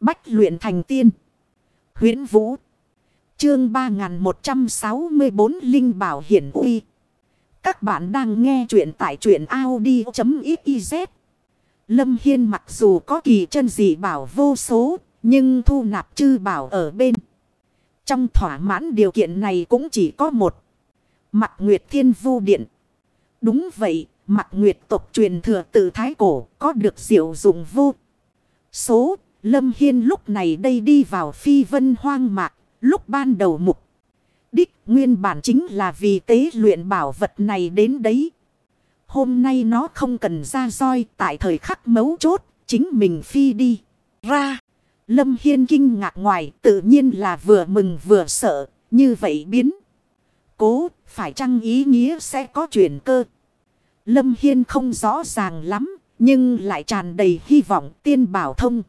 Bách luyện thành tiên. huyễn Vũ. Chương 3164 Linh Bảo Hiển Uy. Các bạn đang nghe truyện tại truyện Audi.xyz. Lâm Hiên mặc dù có kỳ chân dị bảo vô số. Nhưng thu nạp chư bảo ở bên. Trong thỏa mãn điều kiện này cũng chỉ có một. Mặt Nguyệt Thiên Vu Điện. Đúng vậy, mặt Nguyệt tộc truyền thừa từ Thái Cổ có được diệu dụng vô. Số, Lâm Hiên lúc này đây đi vào phi vân hoang mạc, lúc ban đầu mục. Đích nguyên bản chính là vì tế luyện bảo vật này đến đấy. Hôm nay nó không cần ra roi tại thời khắc mấu chốt, chính mình phi đi. Ra, Lâm Hiên kinh ngạc ngoài tự nhiên là vừa mừng vừa sợ, như vậy biến. Cố, phải chăng ý nghĩa sẽ có chuyển cơ. Lâm Hiên không rõ ràng lắm, nhưng lại tràn đầy hy vọng tiên bảo thông.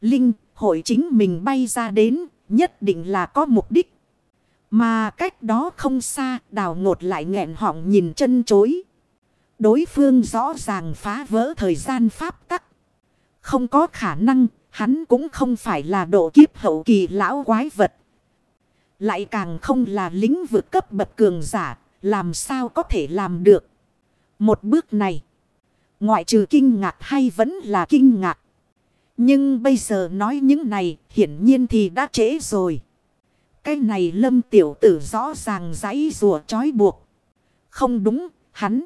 Linh, hội chính mình bay ra đến, nhất định là có mục đích. Mà cách đó không xa, đào ngột lại nghẹn họng nhìn chân chối. Đối phương rõ ràng phá vỡ thời gian pháp tắc. Không có khả năng, hắn cũng không phải là độ kiếp hậu kỳ lão quái vật. Lại càng không là lính vực cấp bậc cường giả, làm sao có thể làm được. Một bước này, ngoại trừ kinh ngạc hay vẫn là kinh ngạc. Nhưng bây giờ nói những này, hiển nhiên thì đã trễ rồi. Cái này lâm tiểu tử rõ ràng giấy rùa trói buộc. Không đúng, hắn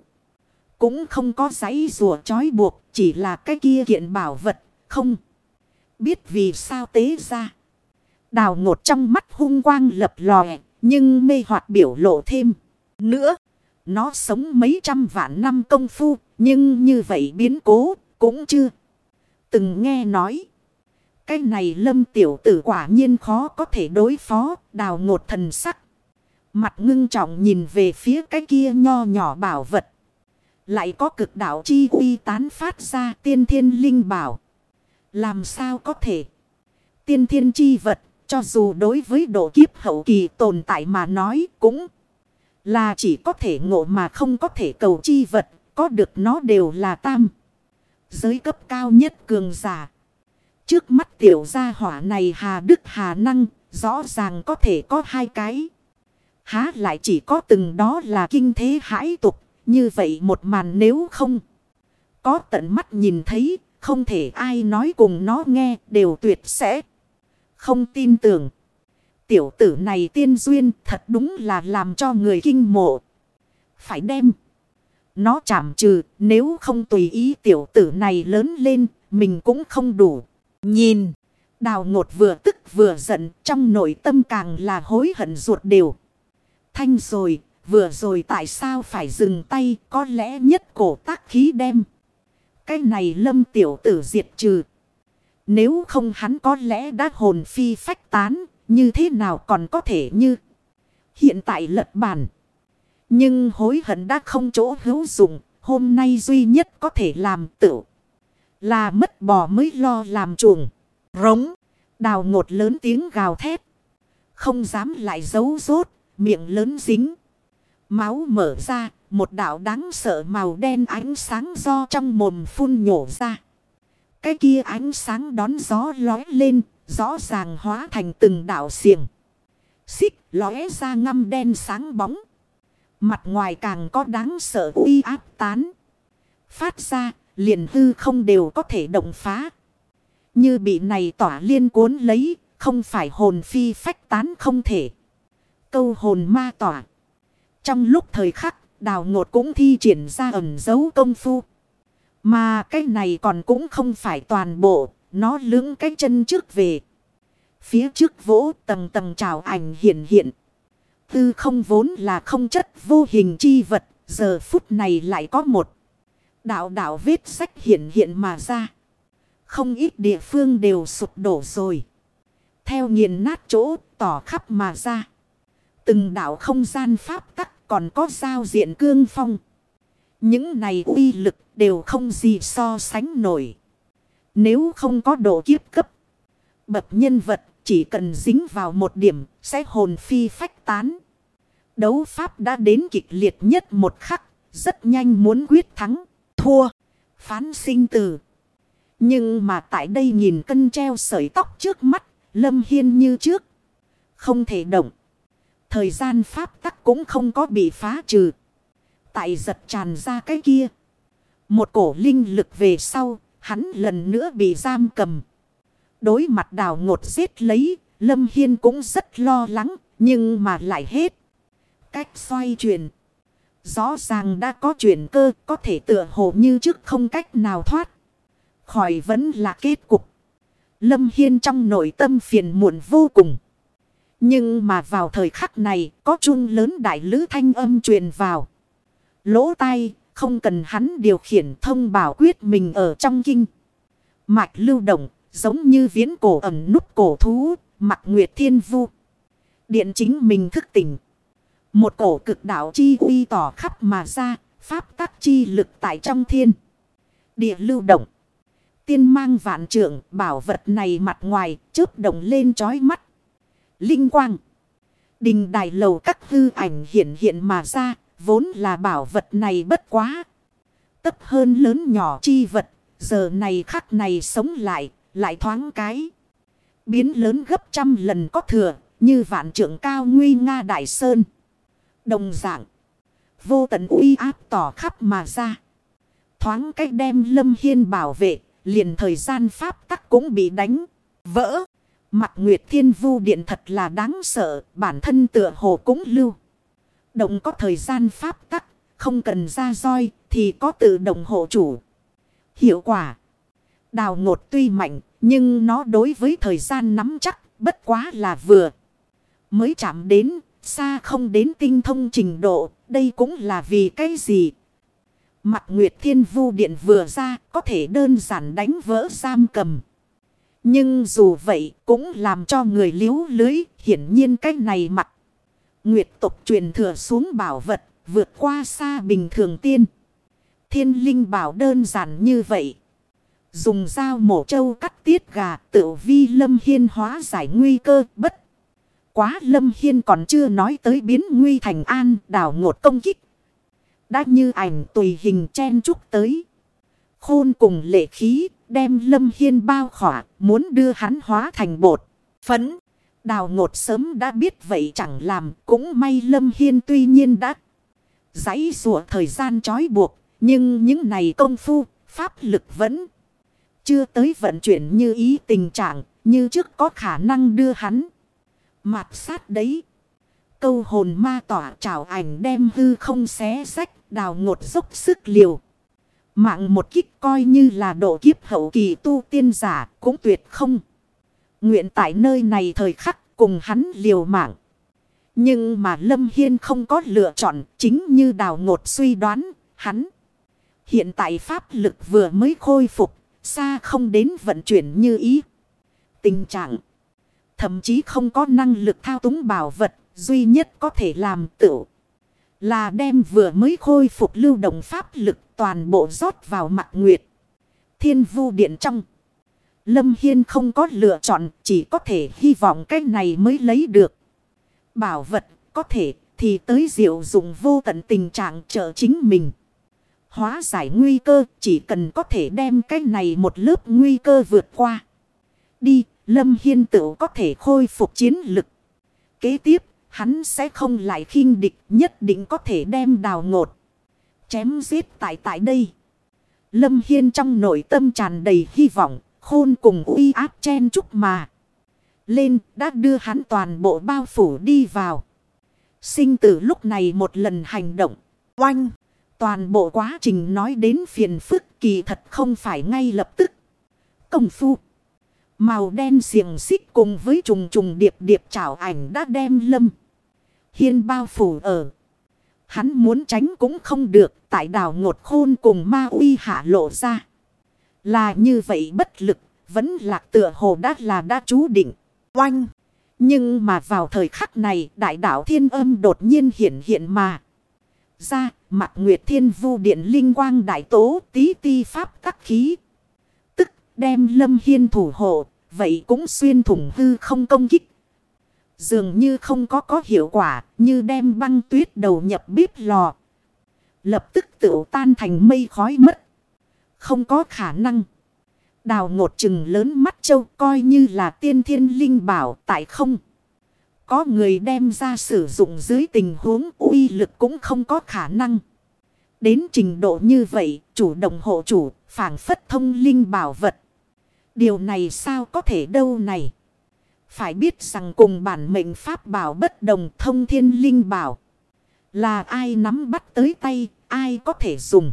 cũng không có giấy rùa trói buộc, chỉ là cái kia kiện bảo vật, không. Biết vì sao tế ra. Đào ngột trong mắt hung quang lập lòe, nhưng mê hoạt biểu lộ thêm. Nữa, nó sống mấy trăm vạn năm công phu, nhưng như vậy biến cố, cũng chưa. Từng nghe nói. Cái này lâm tiểu tử quả nhiên khó có thể đối phó, đào ngột thần sắc. Mặt ngưng trọng nhìn về phía cái kia nho nhỏ bảo vật. Lại có cực đạo chi uy tán phát ra tiên thiên linh bảo. Làm sao có thể? Tiên thiên chi vật, cho dù đối với độ kiếp hậu kỳ tồn tại mà nói cũng là chỉ có thể ngộ mà không có thể cầu chi vật, có được nó đều là tam. Giới cấp cao nhất cường giả. Trước mắt tiểu gia hỏa này hà đức hà năng, rõ ràng có thể có hai cái. Há lại chỉ có từng đó là kinh thế hãi tục, như vậy một màn nếu không. Có tận mắt nhìn thấy, không thể ai nói cùng nó nghe đều tuyệt sẽ. Không tin tưởng. Tiểu tử này tiên duyên thật đúng là làm cho người kinh mộ. Phải đem. Nó chảm trừ, nếu không tùy ý tiểu tử này lớn lên, mình cũng không đủ. Nhìn. Đào ngột vừa tức vừa giận, trong nội tâm càng là hối hận ruột đều. Thanh rồi, vừa rồi tại sao phải dừng tay, có lẽ nhất cổ tác khí đem. Cái này lâm tiểu tử diệt trừ. Nếu không hắn có lẽ đã hồn phi phách tán. Như thế nào còn có thể như. Hiện tại lật bàn. Nhưng hối hận đã không chỗ hữu dụng. Hôm nay duy nhất có thể làm tự. Là mất bò mới lo làm chuồng. Rống. Đào ngột lớn tiếng gào thét. Không dám lại giấu rốt. Miệng lớn dính. Máu mở ra một đạo đáng sợ màu đen ánh sáng do trong mồm phun nhổ ra. Cái kia ánh sáng đón gió lói lên, rõ ràng hóa thành từng đạo xiềng. Xích lóe ra ngăm đen sáng bóng. Mặt ngoài càng có đáng sợ uy áp tán. Phát ra, liền hư không đều có thể động phá. Như bị này tỏa liên cuốn lấy, không phải hồn phi phách tán không thể. Câu hồn ma tỏa. Trong lúc thời khắc Đào ngột cũng thi triển ra ẩn dấu công phu. Mà cái này còn cũng không phải toàn bộ. Nó lưỡng cái chân trước về. Phía trước vỗ tầng tầng trào ảnh hiện hiện. Tư không vốn là không chất vô hình chi vật. Giờ phút này lại có một. Đạo đạo vết sách hiện hiện mà ra. Không ít địa phương đều sụp đổ rồi. Theo nghiền nát chỗ tỏ khắp mà ra. Từng đạo không gian pháp tắc còn có giao diện cương phong. Những này uy lực đều không gì so sánh nổi. Nếu không có độ kiếp cấp. Bậc nhân vật chỉ cần dính vào một điểm sẽ hồn phi phách tán. Đấu pháp đã đến kịch liệt nhất một khắc. Rất nhanh muốn quyết thắng. Thua. Phán sinh tử. Nhưng mà tại đây nhìn cân treo sợi tóc trước mắt, Lâm Hiên như trước. Không thể động. Thời gian pháp tắc cũng không có bị phá trừ. Tại giật tràn ra cái kia. Một cổ linh lực về sau, hắn lần nữa bị giam cầm. Đối mặt đào ngột giết lấy, Lâm Hiên cũng rất lo lắng, nhưng mà lại hết. Cách xoay chuyển. Rõ ràng đã có chuyển cơ, có thể tựa hồ như trước không cách nào thoát. Khỏi vẫn là kết cục. Lâm Hiên trong nội tâm phiền muộn vô cùng. Nhưng mà vào thời khắc này, có chung lớn đại lữ thanh âm truyền vào. Lỗ tai, không cần hắn điều khiển thông bảo quyết mình ở trong kinh. Mạch lưu động, giống như viễn cổ ẩm nút cổ thú, mặt nguyệt thiên vu. Điện chính mình thức tỉnh. Một cổ cực đạo chi uy tỏ khắp mà ra, pháp tắc chi lực tại trong thiên. Địa lưu động. Tiên mang vạn trưởng, bảo vật này mặt ngoài, chớp động lên trói mắt. Linh quang. Đình đài lầu các hư ảnh hiện hiện mà ra, vốn là bảo vật này bất quá. Tấp hơn lớn nhỏ chi vật, giờ này khắc này sống lại, lại thoáng cái. Biến lớn gấp trăm lần có thừa, như vạn trưởng cao nguy nga đại sơn. Đồng dạng. Vô tận uy áp tỏ khắp mà ra. Thoáng cách đem lâm hiên bảo vệ. Liền thời gian pháp tắc cũng bị đánh. Vỡ. Mặt Nguyệt Thiên Vu Điện thật là đáng sợ. Bản thân tựa hồ cũng lưu. Động có thời gian pháp tắc. Không cần ra roi thì có tự động hộ chủ. Hiệu quả. Đào ngột tuy mạnh. Nhưng nó đối với thời gian nắm chắc. Bất quá là vừa. Mới chạm đến Xa không đến tinh thông trình độ, đây cũng là vì cái gì? Mặt Nguyệt Thiên Vu Điện vừa ra, có thể đơn giản đánh vỡ giam cầm. Nhưng dù vậy, cũng làm cho người liếu lưới, hiển nhiên cái này mặt. Nguyệt tục truyền thừa xuống bảo vật, vượt qua xa bình thường tiên. Thiên linh bảo đơn giản như vậy. Dùng dao mổ trâu cắt tiết gà tự vi lâm hiên hóa giải nguy cơ bất quá Lâm Hiên còn chưa nói tới biến nguy thành an đảo ngột công kích. Đã như ảnh tùy hình chen chúc tới. Khôn cùng lệ khí đem Lâm Hiên bao khỏa muốn đưa hắn hóa thành bột. Phấn. Đào ngột sớm đã biết vậy chẳng làm. Cũng may Lâm Hiên tuy nhiên đã giấy rùa thời gian trói buộc. Nhưng những này công phu, pháp lực vẫn chưa tới vận chuyển như ý tình trạng. Như trước có khả năng đưa hắn. Mạt sát đấy. Câu hồn ma tỏa trào ảnh đem hư không xé sách đào ngột dốc sức liều. Mạng một kích coi như là độ kiếp hậu kỳ tu tiên giả cũng tuyệt không. Nguyện tại nơi này thời khắc cùng hắn liều mạng. Nhưng mà Lâm Hiên không có lựa chọn, chính như đào ngột suy đoán, hắn. Hiện tại pháp lực vừa mới khôi phục xa không đến vận chuyển như ý. Tình trạng. Thậm chí không có năng lực thao túng bảo vật, duy nhất có thể làm tựu. Là đem vừa mới khôi phục lưu động pháp lực toàn bộ rót vào mặt nguyệt. Thiên vu điện trong. Lâm Hiên không có lựa chọn, chỉ có thể hy vọng cái này mới lấy được. Bảo vật có thể thì tới diệu dụng vô tận tình trạng trợ chính mình. Hóa giải nguy cơ chỉ cần có thể đem cái này một lớp nguy cơ vượt qua. Đi Lâm Hiên tự có thể khôi phục chiến lực. Kế tiếp, hắn sẽ không lại khinh địch nhất định có thể đem đào ngột. Chém giết tại tại đây. Lâm Hiên trong nội tâm tràn đầy hy vọng, khôn cùng uy áp chen chúc mà. Lên đã đưa hắn toàn bộ bao phủ đi vào. Sinh tử lúc này một lần hành động. Oanh! Toàn bộ quá trình nói đến phiền phức kỳ thật không phải ngay lập tức. Công phu! Màu đen xiềng xích cùng với trùng trùng điệp điệp trảo ảnh đã đem lâm. Hiên bao phủ ở. Hắn muốn tránh cũng không được tại đảo ngột khôn cùng ma uy hạ lộ ra. Là như vậy bất lực, vẫn lạc tựa hồ đã là đã chú định. Oanh! Nhưng mà vào thời khắc này đại đảo thiên âm đột nhiên hiện hiện mà. Ra, mặt nguyệt thiên vu điện linh quang đại tố tí ti pháp tắc khí tức đem lâm hiên thủ hộ, vậy cũng xuyên thủng hư không công kích. Dường như không có có hiệu quả, như đem băng tuyết đầu nhập bếp lò. Lập tức tự tan thành mây khói mất. Không có khả năng. Đào ngột chừng lớn mắt châu coi như là tiên thiên linh bảo tại không. Có người đem ra sử dụng dưới tình huống uy lực cũng không có khả năng. Đến trình độ như vậy, chủ động hộ chủ, phản phất thông linh bảo vật. Điều này sao có thể đâu này? Phải biết rằng cùng bản mệnh pháp bảo bất đồng thông thiên linh bảo. Là ai nắm bắt tới tay, ai có thể dùng.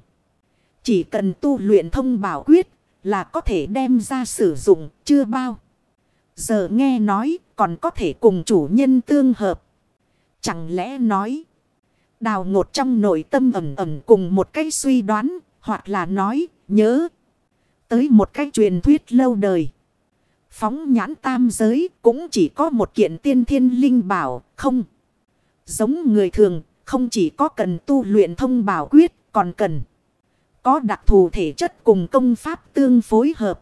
Chỉ cần tu luyện thông bảo quyết là có thể đem ra sử dụng, chưa bao. Giờ nghe nói, còn có thể cùng chủ nhân tương hợp. Chẳng lẽ nói. Đào ngột trong nội tâm ẩm ẩm cùng một cái suy đoán. Hoặc là nói, nhớ. Tới một cái truyền thuyết lâu đời. Phóng nhãn tam giới cũng chỉ có một kiện tiên thiên linh bảo. Không. Giống người thường, không chỉ có cần tu luyện thông bảo quyết, còn cần. Có đặc thù thể chất cùng công pháp tương phối hợp.